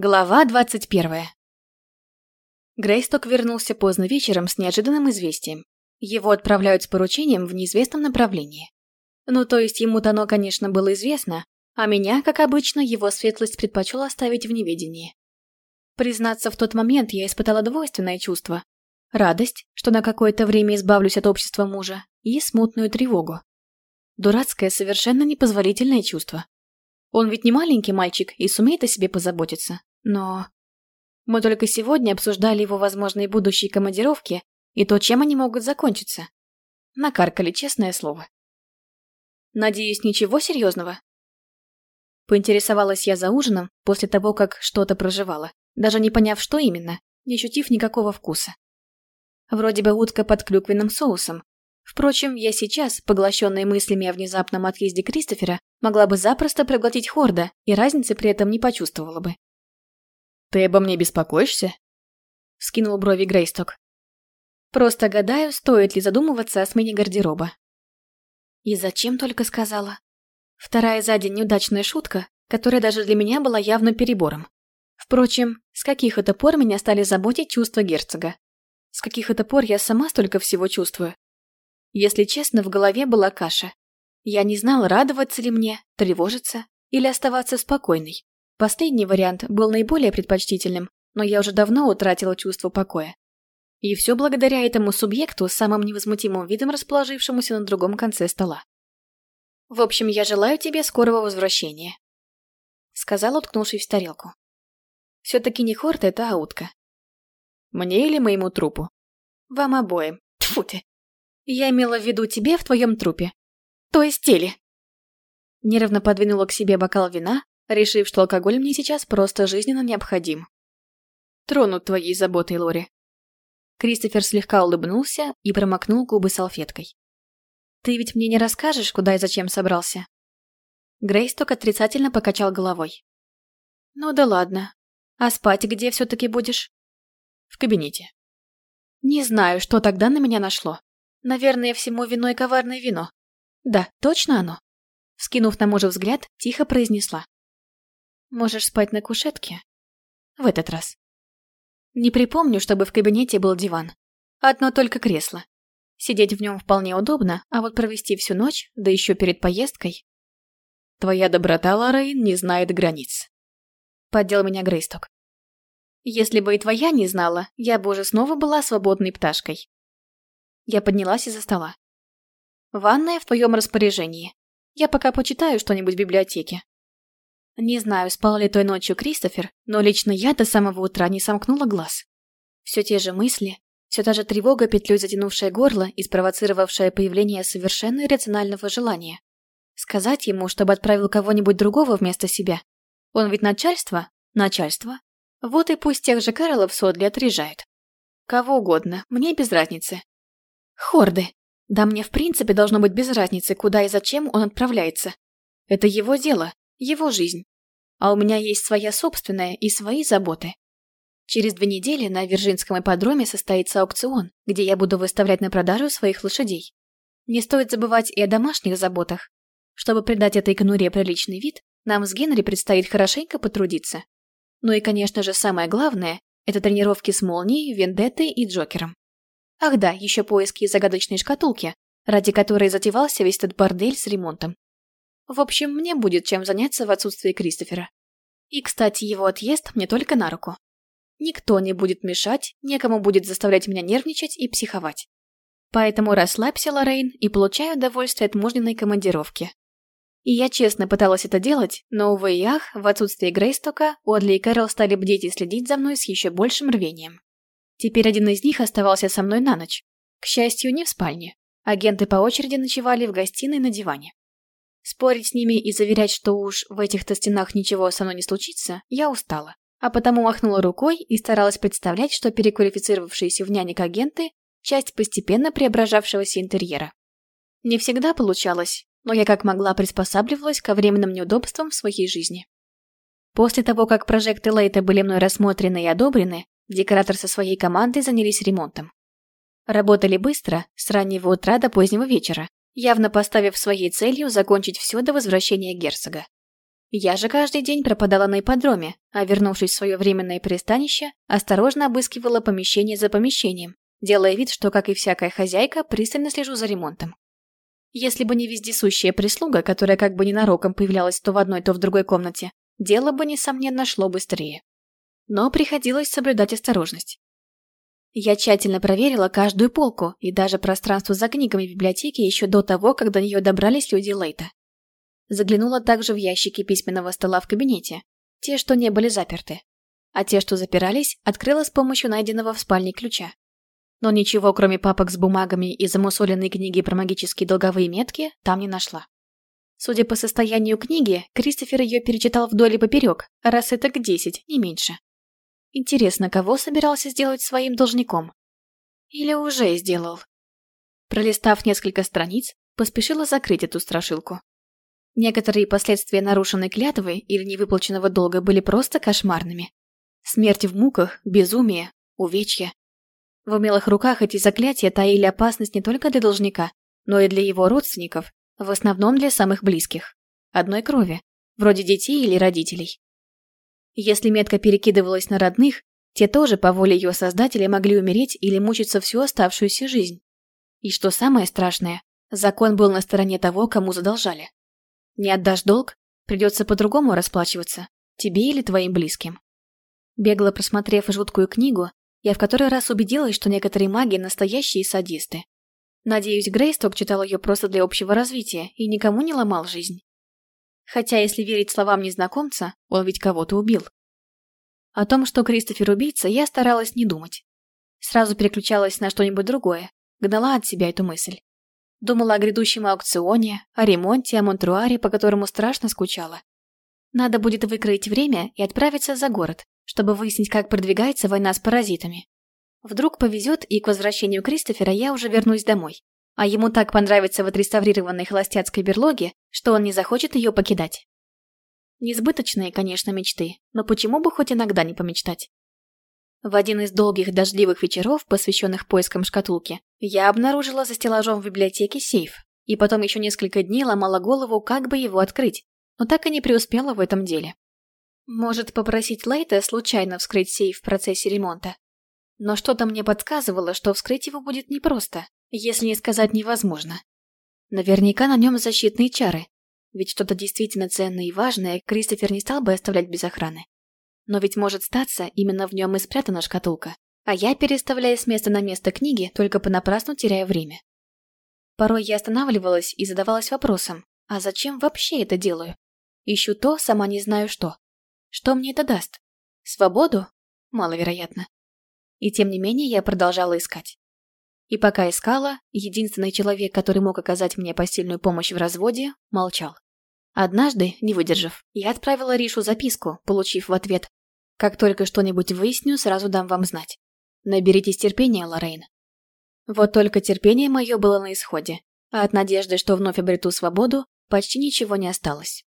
Глава 21. Грейсток вернулся поздно вечером с неожиданным известием. Его отправляют с поручением в неизвестном направлении. Ну, то есть ему-то оно, конечно, было известно, а меня, как обычно, его светлость предпочел оставить в неведении. Признаться, в тот момент я испытала двойственное чувство. Радость, что на какое-то время избавлюсь от общества мужа, и смутную тревогу. Дурацкое, совершенно непозволительное чувство. Он ведь не маленький мальчик и сумеет о себе позаботиться. Но... Мы только сегодня обсуждали его возможные будущие командировки и то, чем они могут закончиться. Накаркали, честное слово. Надеюсь, ничего серьезного? Поинтересовалась я за ужином после того, как что-то проживала, даже не поняв, что именно, не ощутив никакого вкуса. Вроде бы утка под клюквенным соусом. Впрочем, я сейчас, поглощенная мыслями о внезапном отъезде Кристофера, могла бы запросто проглотить Хорда и разницы при этом не почувствовала бы. «Ты обо мне беспокоишься?» — скинул брови Грейсток. «Просто гадаю, стоит ли задумываться о смене гардероба». И зачем только сказала? Вторая за день неудачная шутка, которая даже для меня была явно перебором. Впрочем, с каких это пор меня стали заботить чувства герцога? С каких это пор я сама столько всего чувствую? Если честно, в голове была каша. Я не знала, радоваться ли мне, тревожиться или оставаться спокойной. Последний вариант был наиболее предпочтительным, но я уже давно утратила чувство покоя. И все благодаря этому субъекту с самым невозмутимым видом расположившемуся на другом конце стола. «В общем, я желаю тебе скорого возвращения», — сказал, уткнувшись в тарелку. «Все-таки не хорт это, а утка». «Мне или моему трупу?» «Вам обоим. Тьфу ты! Я имела в виду тебе в твоем трупе. То есть теле». Нервно подвинула к себе бокал вина, решив, что алкоголь мне сейчас просто жизненно необходим. Тронут твоей заботой, Лори. Кристофер слегка улыбнулся и промокнул губы салфеткой. «Ты ведь мне не расскажешь, куда и зачем собрался?» Грейс только отрицательно покачал головой. «Ну да ладно. А спать где все-таки будешь?» «В кабинете». «Не знаю, что тогда на меня нашло. Наверное, всему виной коварное вино. Да, точно оно?» Скинув на мужа взгляд, тихо произнесла. Можешь спать на кушетке? В этот раз. Не припомню, чтобы в кабинете был диван. Одно только кресло. Сидеть в нем вполне удобно, а вот провести всю ночь, да еще перед поездкой... Твоя доброта, Лоррейн, не знает границ. Поддел меня Грейсток. Если бы и твоя не знала, я бы уже снова была свободной пташкой. Я поднялась из-за стола. Ванная в твоем распоряжении. Я пока почитаю что-нибудь в библиотеке. Не знаю, спал ли той ночью Кристофер, но лично я до самого утра не сомкнула глаз. Все те же мысли, все та же тревога, петлей затянувшая горло и спровоцировавшая появление совершенно иррационального желания. Сказать ему, чтобы отправил кого-нибудь другого вместо себя. Он ведь начальство? Начальство. Вот и пусть тех же Кэролов Содли отрежает. Кого угодно, мне без разницы. Хорды. Да мне в принципе должно быть без разницы, куда и зачем он отправляется. Это его дело, его жизнь. А у меня есть своя собственная и свои заботы. Через две недели на Виржинском ипподроме состоится аукцион, где я буду выставлять на продажу своих лошадей. Не стоит забывать и о домашних заботах. Чтобы придать этой конуре приличный вид, нам с Генри предстоит хорошенько потрудиться. Ну и, конечно же, самое главное – это тренировки с Молнией, Вендеттой и Джокером. Ах да, еще поиски загадочной шкатулки, ради которой затевался весь этот бордель с ремонтом. В общем, мне будет чем заняться в отсутствии Кристофера. И, кстати, его отъезд мне только на руку. Никто не будет мешать, некому будет заставлять меня нервничать и психовать. Поэтому расслабься, Лоррейн, и получай удовольствие от мужниной командировки. И я честно пыталась это делать, но, увы и ах, в отсутствие Грейстока, Одли и Кэрол стали бдеть и следить за мной с еще большим рвением. Теперь один из них оставался со мной на ночь. К счастью, не в спальне. Агенты по очереди ночевали в гостиной на диване. Спорить с ними и заверять, что уж в этих-то стенах ничего со мной не случится, я устала. А потому махнула рукой и старалась представлять, что переквалифицировавшиеся в нянек агенты – часть постепенно преображавшегося интерьера. Не всегда получалось, но я как могла приспосабливалась ко временным неудобствам в своей жизни. После того, как прожекты Лейта были мной рассмотрены и одобрены, декоратор со своей командой занялись ремонтом. Работали быстро, с раннего утра до позднего вечера, явно поставив своей целью закончить все до возвращения герцога. Я же каждый день пропадала на ипподроме, а вернувшись в свое временное пристанище, осторожно обыскивала помещение за помещением, делая вид, что, как и всякая хозяйка, пристально слежу за ремонтом. Если бы не вездесущая прислуга, которая как бы ненароком появлялась то в одной, то в другой комнате, дело бы, несомненно, шло быстрее. Но приходилось соблюдать осторожность. Я тщательно проверила каждую полку и даже пространство за книгами в библиотеке еще до того, как до нее добрались люди Лейта. Заглянула также в ящики письменного стола в кабинете, те, что не были заперты. А те, что запирались, открыла с помощью найденного в спальне ключа. Но ничего, кроме папок с бумагами и замусоленной книги про магические долговые метки, там не нашла. Судя по состоянию книги, Кристофер ее перечитал вдоль и поперек, раз это к десять, не меньше. Интересно, кого собирался сделать своим должником? Или уже сделал? Пролистав несколько страниц, поспешила закрыть эту страшилку. Некоторые последствия нарушенной клятвы или невыплаченного долга были просто кошмарными. Смерть в муках, безумие, увечья. В умелых руках эти заклятия таили опасность не только для должника, но и для его родственников, в основном для самых близких. Одной крови, вроде детей или родителей. Если метка перекидывалась на родных, те тоже по воле ее создателя могли умереть или мучиться всю оставшуюся жизнь. И что самое страшное, закон был на стороне того, кому задолжали. Не отдашь долг, придется по-другому расплачиваться, тебе или твоим близким. Бегло просмотрев жуткую книгу, я в который раз убедилась, что некоторые маги – настоящие садисты. Надеюсь, Грейсток читал ее просто для общего развития и никому не ломал жизнь. Хотя, если верить словам незнакомца, он ведь кого-то убил. О том, что Кристофер убийца, я старалась не думать. Сразу переключалась на что-нибудь другое, гнала от себя эту мысль. Думала о грядущем аукционе, о ремонте, о Монтруаре, по которому страшно скучала. Надо будет выкроить время и отправиться за город, чтобы выяснить, как продвигается война с паразитами. Вдруг повезет, и к возвращению Кристофера я уже вернусь домой. А ему так понравится в отреставрированной холостяцкой берлоге, что он не захочет ее покидать. Несбыточные, конечно, мечты, но почему бы хоть иногда не помечтать? В один из долгих дождливых вечеров, посвященных поискам шкатулки, я обнаружила за стеллажом в библиотеке сейф, и потом еще несколько дней ломала голову, как бы его открыть, но так и не преуспела в этом деле. Может, попросить Лейта случайно вскрыть сейф в процессе ремонта? Но что-то мне подсказывало, что вскрыть его будет непросто, если не сказать невозможно. Наверняка на нем защитные чары, ведь что-то действительно ценное и важное Кристофер не стал бы оставлять без охраны. Но ведь может статься, именно в нем и спрятана шкатулка, а я, переставляя с места на место книги, только понапрасну теряя время. Порой я останавливалась и задавалась вопросом, а зачем вообще это делаю? Ищу то, сама не знаю что. Что мне это даст? Свободу? Маловероятно. И тем не менее я продолжала искать. И пока искала, единственный человек, который мог оказать мне постельную помощь в разводе, молчал. Однажды, не выдержав, я отправила Ришу записку, получив в ответ «Как только что-нибудь выясню, сразу дам вам знать. Наберитесь терпения, Лоррейн». Вот только терпение мое было на исходе, а от надежды, что вновь обрету свободу, почти ничего не осталось.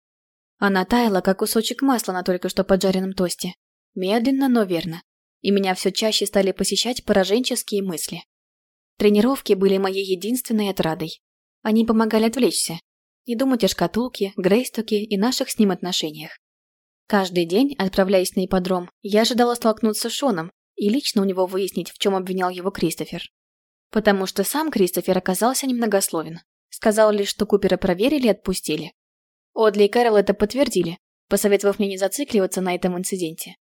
Она таяла, как кусочек масла на только что поджаренном тосте. Медленно, но верно. И меня все чаще стали посещать пораженческие мысли. Тренировки были моей единственной отрадой. Они помогали отвлечься. Не думать о шкатулке, Грейстоке и наших с ним отношениях. Каждый день, отправляясь на ипподром, я ожидала столкнуться с Шоном и лично у него выяснить, в чем обвинял его Кристофер. Потому что сам Кристофер оказался немногословен. Сказал лишь, что Купера проверили и отпустили. Одли и Кэрол это подтвердили, посоветовав мне не зацикливаться на этом инциденте.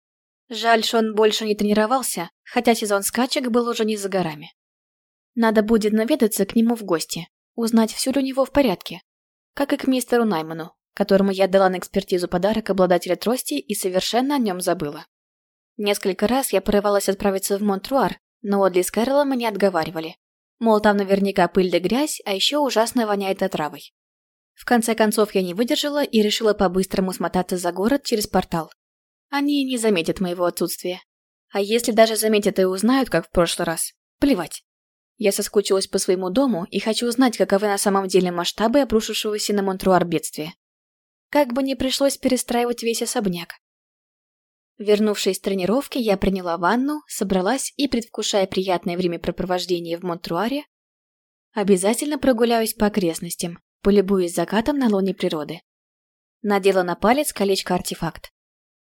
Жаль, Шон больше не тренировался, хотя сезон скачек был уже не за горами. Надо будет наведаться к нему в гости, узнать, все ли у него в порядке. Как и к мистеру Найману, которому я дала на экспертизу подарок обладателя трости и совершенно о нем забыла. Несколько раз я порывалась отправиться в Монтруар, но Одли с Кэролом меня отговаривали. Мол, там наверняка пыль да грязь, а еще ужасно воняет отравой. В конце концов я не выдержала и решила по-быстрому смотаться за город через портал. Они не заметят моего отсутствия. А если даже заметят и узнают, как в прошлый раз, плевать. Я соскучилась по своему дому и хочу узнать, каковы на самом деле масштабы обрушившегося на Монтруар бедствия. Как бы не пришлось перестраивать весь особняк. Вернувшись с тренировки, я приняла ванну, собралась и, предвкушая приятное времяпрепровождение в Монтруаре, обязательно прогуляюсь по окрестностям, полюбуясь закатом на лоне природы. Надела на палец колечко-артефакт.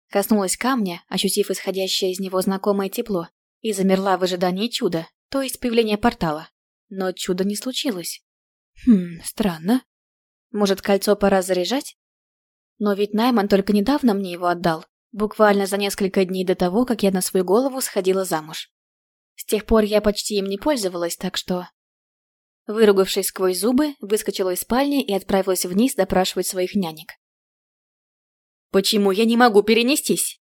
Коснулась камня, ощутив исходящее из него знакомое тепло, и замерла в ожидании чуда, то есть появления портала. Но чуда не случилось. Хм, странно. Может, кольцо пора заряжать? Но ведь Найман только недавно мне его отдал, буквально за несколько дней до того, как я на свою голову сходила замуж. С тех пор я почти им не пользовалась, так что... Выругавшись сквозь зубы, выскочила из спальни и отправилась вниз допрашивать своих нянек. «Почему я не могу перенестись?»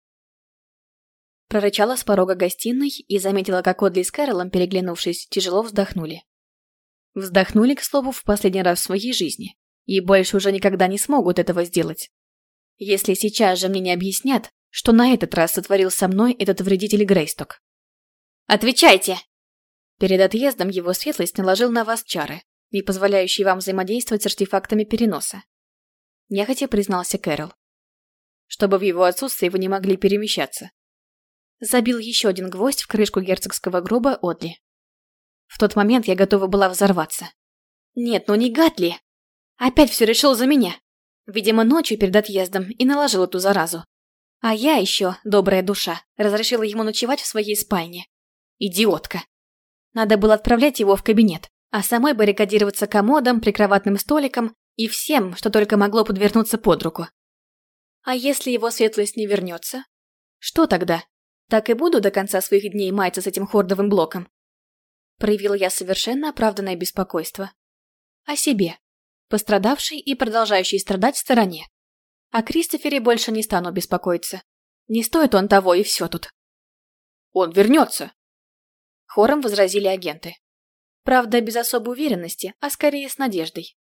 Прорычала с порога гостиной и заметила, как Одли с Кэролом, переглянувшись, тяжело вздохнули. Вздохнули, к слову, в последний раз в своей жизни. И больше уже никогда не смогут этого сделать. Если сейчас же мне не объяснят, что на этот раз сотворил со мной этот вредитель Грейсток. «Отвечайте!» Перед отъездом его светлость наложил на вас чары, не позволяющие вам взаимодействовать с артефактами переноса. Нехотя признался Кэрол. Чтобы в его отсутствии вы не могли перемещаться. Забил еще один гвоздь в крышку герцогского гроба Одли. В тот момент я готова была взорваться. Нет, ну не гад ли? Опять все решил за меня. Видимо, ночью перед отъездом и наложил эту заразу. А я еще, добрая душа, разрешила ему ночевать в своей спальне. Идиотка. Надо было отправлять его в кабинет, а самой баррикадироваться комодом, прикроватным столиком и всем, что только могло подвернуться под руку. А если его светлость не вернется? Что тогда? Так и буду до конца своих дней маяться с этим хордовым блоком? проявила я совершенно оправданное беспокойство. О себе, пострадавшей и продолжающей страдать в стороне. О Кристофере больше не стану беспокоиться. Не стоит он того, и все тут. «Он вернется!» Хором возразили агенты. Правда, без особой уверенности, а скорее с надеждой.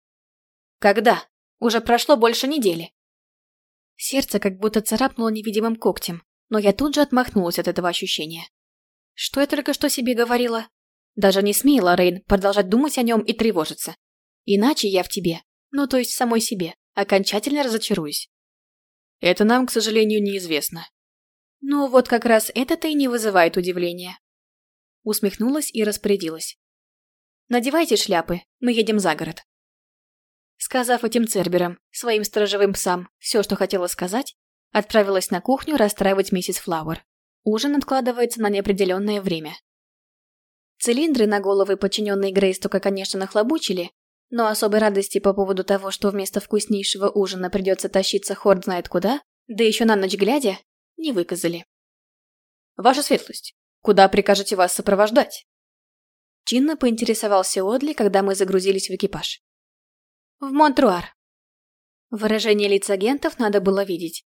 «Когда? Уже прошло больше недели». Сердце как будто царапнуло невидимым когтем, но я тут же отмахнулась от этого ощущения. Что я только что себе говорила? Даже не смей, Лоррейн, продолжать думать о нем и тревожиться. Иначе я в тебе, ну то есть самой себе, окончательно разочаруюсь. Это нам, к сожалению, неизвестно. Ну вот как раз это-то и не вызывает удивления. Усмехнулась и распорядилась. Надевайте шляпы, мы едем за город. Сказав этим церберам, своим сторожевым псам, все, что хотела сказать, отправилась на кухню расстраивать миссис Флауэр. Ужин откладывается на неопределенное время. Цилиндры на головы подчиненные Грейс только, конечно, нахлобучили, но особой радости по поводу того, что вместо вкуснейшего ужина придется тащиться хорд знает куда, да еще на ночь глядя, не выказали. «Ваша светлость, куда прикажете вас сопровождать?» Чинно поинтересовался Одли, когда мы загрузились в экипаж. «В Монтруар». Выражение лиц агентов надо было видеть.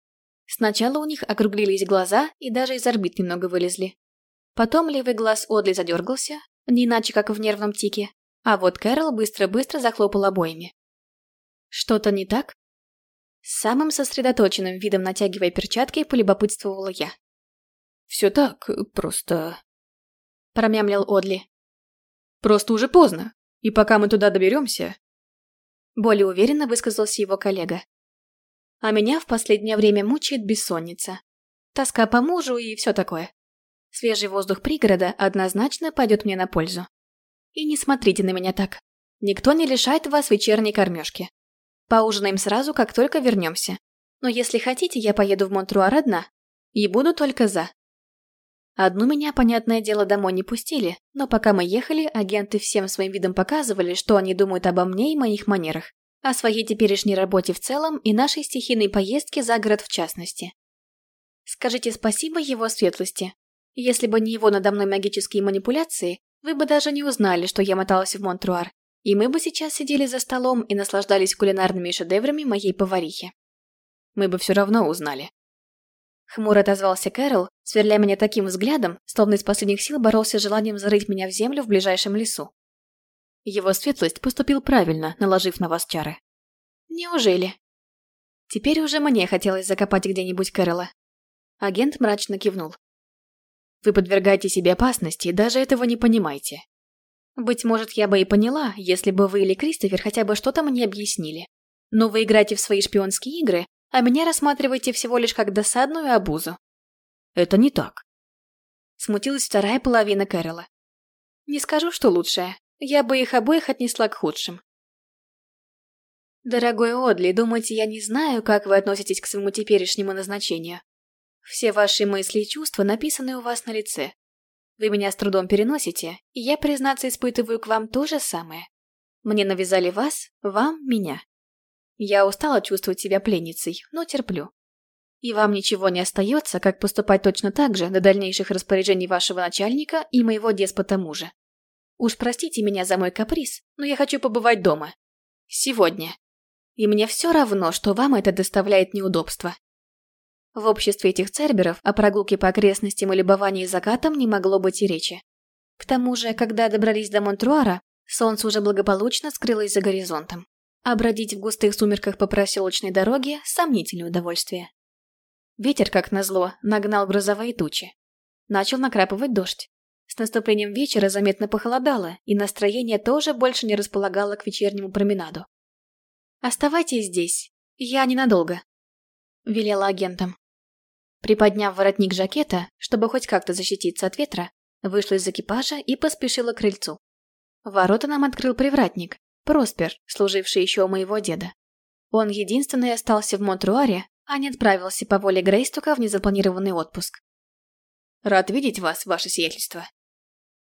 Сначала у них округлились глаза и даже из орбит немного вылезли. Потом левый глаз Одли задергался, не иначе как в нервном тике, а вот Кэрол быстро-быстро захлопал обоями. «Что-то не так?» С самым сосредоточенным видом натягивая перчатки, полюбопытствовала я. «Все так, просто...» Промямлил Одли. «Просто уже поздно, и пока мы туда доберемся...» Более уверенно высказался его коллега. А меня в последнее время мучает бессонница. Тоска по мужу и все такое. Свежий воздух пригорода однозначно пойдет мне на пользу. И не смотрите на меня так. Никто не лишает вас вечерней кормежки. Поужинаем сразу, как только вернемся. Но если хотите, я поеду в Монтруар одна. И буду только за. Одну меня, понятное дело, домой не пустили, но пока мы ехали, агенты всем своим видом показывали, что они думают обо мне и моих манерах, о своей теперешней работе в целом и нашей стихийной поездке за город в частности. Скажите спасибо его светлости, если бы не его надо мной магические манипуляции, вы бы даже не узнали, что я моталась в Монтруар, и мы бы сейчас сидели за столом и наслаждались кулинарными шедеврами моей поварихи. Мы бы все равно узнали. Хмуро отозвался Кэрол, сверля меня таким взглядом, словно из последних сил боролся с желанием зарыть меня в землю в ближайшем лесу. Его светлость поступил правильно, наложив на вас чары. Неужели? Теперь уже мне хотелось закопать где-нибудь Кэрола. Агент мрачно кивнул. Вы подвергаете себе опасности и даже этого не понимаете. Быть может, я бы и поняла, если бы вы или Кристофер хотя бы что-то мне объяснили. Но вы играете в свои шпионские игры, а меня рассматриваете всего лишь как досадную обузу. Это не так. Смутилась вторая половина Кэрола. Не скажу, что лучшее. Я бы их обоих отнесла к худшим. Дорогой Одли, думаете, я не знаю, как вы относитесь к своему теперешнему назначению? Все ваши мысли и чувства написаны у вас на лице. Вы меня с трудом переносите, и я, признаться, испытываю к вам то же самое. Мне навязали вас, вам меня. Я устала чувствовать себя пленницей, но терплю. И вам ничего не остается, как поступать точно так же до дальнейших распоряжений вашего начальника и моего деспота мужа. Уж простите меня за мой каприз, но я хочу побывать дома. Сегодня. И мне все равно, что вам это доставляет неудобства. В обществе этих церберов о прогулке по окрестностям и любовании закатом не могло быть и речи. К тому же, когда добрались до Монтруара, солнце уже благополучно скрылось за горизонтом. А бродить в густых сумерках по проселочной дороге – сомнительное удовольствие. Ветер, как назло, нагнал грозовые тучи. Начал накрапывать дождь. С наступлением вечера заметно похолодало, и настроение тоже больше не располагало к вечернему променаду. «Оставайтесь здесь. Я ненадолго», — велела агентам. Приподняв воротник жакета, чтобы хоть как-то защититься от ветра, вышла из экипажа и поспешила к крыльцу. Ворота нам открыл привратник, Проспер, служивший еще у моего деда. Он единственный остался в Монтруаре, а не отправился по воле Грейстука в незапланированный отпуск. «Рад видеть вас, ваше сиятельство», —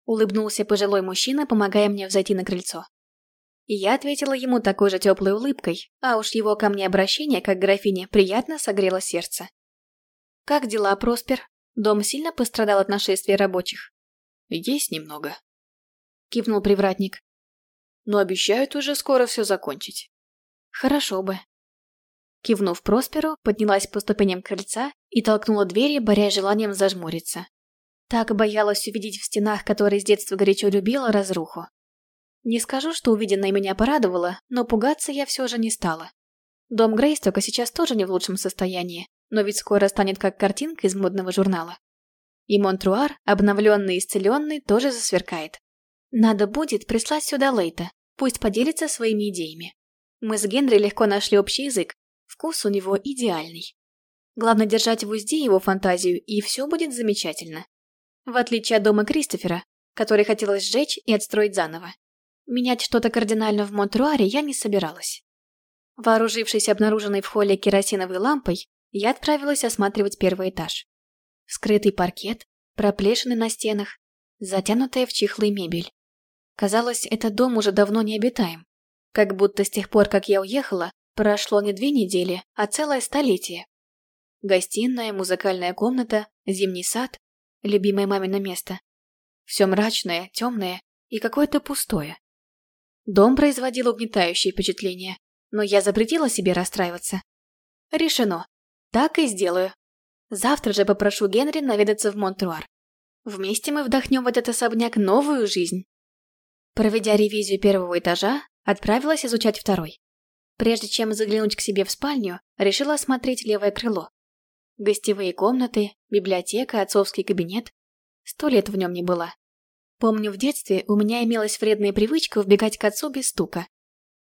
улыбнулся пожилой мужчина, помогая мне взойти на крыльцо. И я ответила ему такой же теплой улыбкой, а уж его ко мне обращение, как графине, приятно согрело сердце. «Как дела, Проспер? Дом сильно пострадал от нашествия рабочих?» «Есть немного», — кивнул привратник. «Но обещают уже скоро все закончить». «Хорошо бы», Кивнув Просперу, поднялась по ступеням крыльца и толкнула двери, борясь желанием зажмуриться. Так боялась увидеть в стенах, которые с детства горячо любила, разруху. Не скажу, что увиденное меня порадовало, но пугаться я все же не стала. Дом Грейстока сейчас тоже не в лучшем состоянии, но ведь скоро станет как картинка из модного журнала. И Монтруар, обновленный и исцеленный, тоже засверкает. Надо будет прислать сюда Лейта, пусть поделится своими идеями. Мы с Генри легко нашли общий язык, Вкус у него идеальный. Главное держать в узде его фантазию, и все будет замечательно. В отличие от дома Кристофера, который хотелось сжечь и отстроить заново. Менять что-то кардинально в Монтруаре я не собиралась. Вооружившись обнаруженной в холле керосиновой лампой, я отправилась осматривать первый этаж. Скрытый паркет, проплешины на стенах, затянутая в чехлы мебель. Казалось, этот дом уже давно не обитаем. Как будто с тех пор, как я уехала, Прошло не две недели, а целое столетие. Гостиная, музыкальная комната, зимний сад, любимое мамино место. Все мрачное, темное и какое-то пустое. Дом производил угнетающее впечатление, но я запретила себе расстраиваться. Решено. Так и сделаю. Завтра же попрошу Генри наведаться в Монтруар. Вместе мы вдохнем в этот особняк новую жизнь. Проведя ревизию первого этажа, отправилась изучать второй. Прежде чем заглянуть к себе в спальню, решила осмотреть левое крыло. Гостевые комнаты, библиотека, отцовский кабинет. Сто лет в нем не была. Помню, в детстве у меня имелась вредная привычка вбегать к отцу без стука.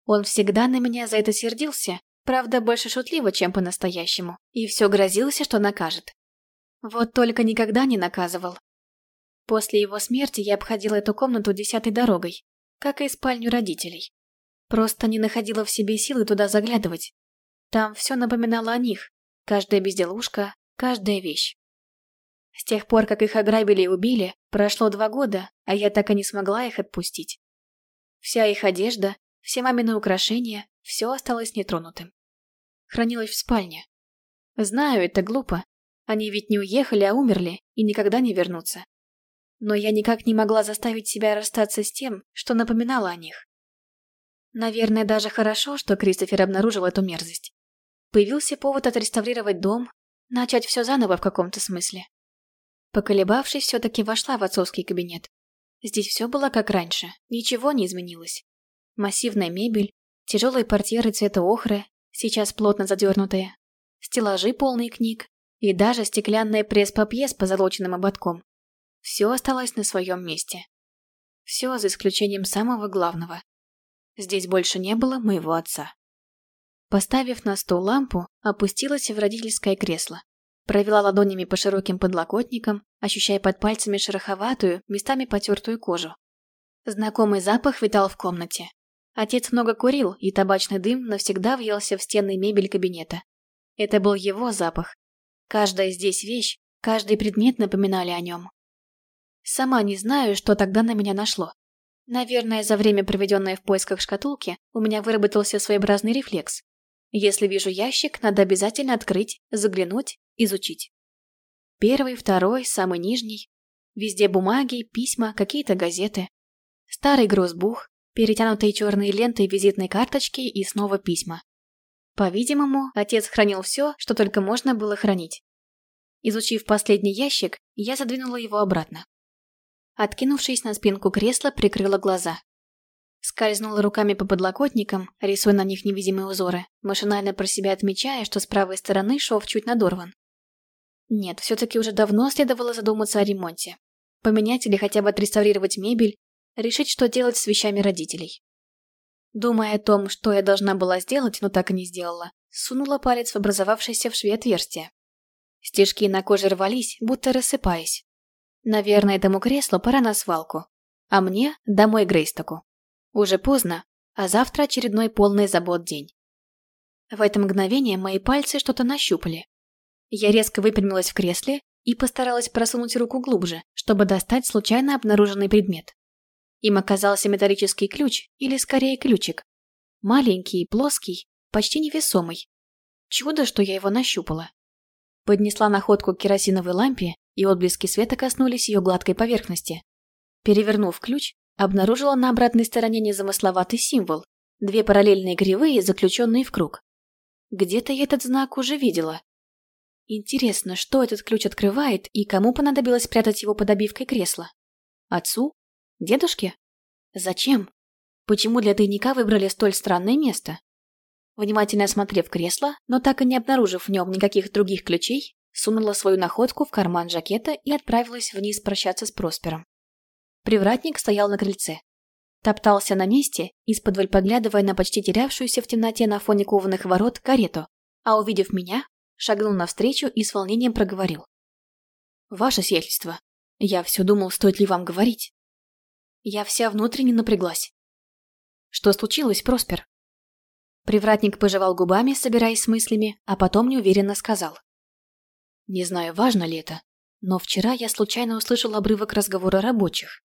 Он всегда на меня за это сердился, правда, больше шутливо, чем по-настоящему, и все грозился, что накажет. Вот только никогда не наказывал. После его смерти я обходила эту комнату десятой дорогой, как и спальню родителей. Просто не находила в себе силы туда заглядывать. Там все напоминало о них. Каждая безделушка, каждая вещь. С тех пор, как их ограбили и убили, прошло два года, а я так и не смогла их отпустить. Вся их одежда, все мамины украшения, все осталось нетронутым. Хранилось в спальне. Знаю, это глупо. Они ведь не уехали, а умерли и никогда не вернутся. Но я никак не могла заставить себя расстаться с тем, что напоминало о них. Наверное, даже хорошо, что Кристофер обнаружил эту мерзость. Появился повод отреставрировать дом, начать все заново в каком-то смысле. Поколебавшись, все-таки вошла в отцовский кабинет. Здесь все было как раньше, ничего не изменилось. Массивная мебель, тяжелые портьеры цвета охры, сейчас плотно задернутые, стеллажи полные книг и даже стеклянная пресс-папье с позолоченным ободком. Все осталось на своем месте. Все за исключением самого главного Здесь больше не было моего отца. Поставив на стол лампу, опустилась в родительское кресло. Провела ладонями по широким подлокотникам, ощущая под пальцами шероховатую, местами потертую кожу. Знакомый запах витал в комнате. Отец много курил, и табачный дым навсегда въелся в стены мебель кабинета. Это был его запах. Каждая здесь вещь, каждый предмет напоминали о нем. Сама не знаю, что тогда на меня нашло. Наверное, за время, проведенное в поисках шкатулки, у меня выработался своеобразный рефлекс. Если вижу ящик, надо обязательно открыть, заглянуть, изучить. Первый, второй, самый нижний. Везде бумаги, письма, какие-то газеты. Старый грозбух, перетянутые черные ленты визитной карточки и снова письма. По-видимому, отец хранил все, что только можно было хранить. Изучив последний ящик, я задвинула его обратно. Откинувшись на спинку кресла, прикрыла глаза. Скользнула руками по подлокотникам, рисуя на них невидимые узоры, машинально про себя отмечая, что с правой стороны шов чуть надорван. Нет, все-таки уже давно следовало задуматься о ремонте. Поменять или хотя бы отреставрировать мебель, решить, что делать с вещами родителей. Думая о том, что я должна была сделать, но так и не сделала, сунула палец в образовавшееся в шве отверстие. Стежки на коже рвались, будто рассыпаясь. Наверное, этому креслу пора на свалку. А мне – домой Грейстоку. Уже поздно, а завтра очередной полный забот день. В это мгновение мои пальцы что-то нащупали. Я резко выпрямилась в кресле и постаралась просунуть руку глубже, чтобы достать случайно обнаруженный предмет. Им оказался металлический ключ, или скорее ключик. Маленький, плоский, почти невесомый. Чудо, что я его нащупала. Поднесла находку к керосиновой лампе, и отблески света коснулись ее гладкой поверхности. Перевернув ключ, обнаружила на обратной стороне незамысловатый символ, две параллельные кривые, заключенные в круг. Где-то я этот знак уже видела. Интересно, что этот ключ открывает и кому понадобилось прятать его под обивкой кресла? Отцу? Дедушке? Зачем? Почему для тайника выбрали столь странное место? Внимательно осмотрев кресло, но так и не обнаружив в нем никаких других ключей, сунула свою находку в карман жакета и отправилась вниз прощаться с Проспером. Привратник стоял на крыльце. Топтался на месте, из-под поглядывая на почти терявшуюся в темноте на фоне кованых ворот карету, а увидев меня, шагнул навстречу и с волнением проговорил. «Ваше сиятельство, я все думал, стоит ли вам говорить». Я вся внутренне напряглась. «Что случилось, Проспер?» Привратник пожевал губами, собираясь с мыслями, а потом неуверенно сказал. Не знаю, важно ли это, но вчера я случайно услышал обрывок разговора рабочих.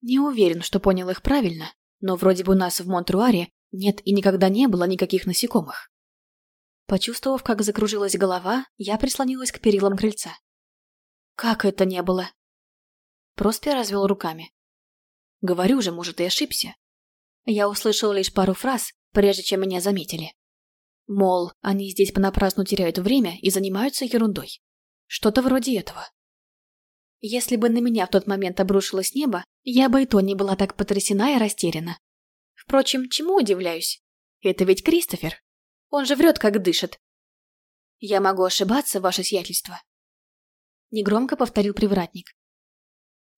Не уверен, что понял их правильно, но вроде бы у нас в Монтруаре нет и никогда не было никаких насекомых. Почувствовав, как закружилась голова, я прислонилась к перилам крыльца. «Как это не было?» Проспер развел руками. «Говорю же, может, и ошибся». Я услышал лишь пару фраз, прежде чем меня заметили. Мол, они здесь понапрасну теряют время и занимаются ерундой. Что-то вроде этого. Если бы на меня в тот момент обрушилось небо, я бы и то не была так потрясена и растеряна. Впрочем, чему удивляюсь? Это ведь Кристофер. Он же врет, как дышит. Я могу ошибаться, ваше сиятельство. Негромко повторил привратник.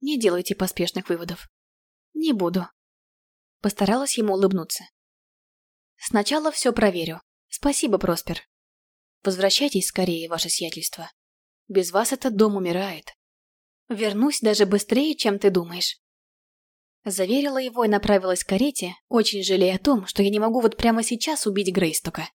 Не делайте поспешных выводов. Не буду. Постаралась ему улыбнуться. Сначала все проверю. Спасибо, Проспер. Возвращайтесь скорее, ваше сиятельство. Без вас этот дом умирает. Вернусь даже быстрее, чем ты думаешь. Заверила его и направилась к карете, очень жалея о том, что я не могу вот прямо сейчас убить Грейстока.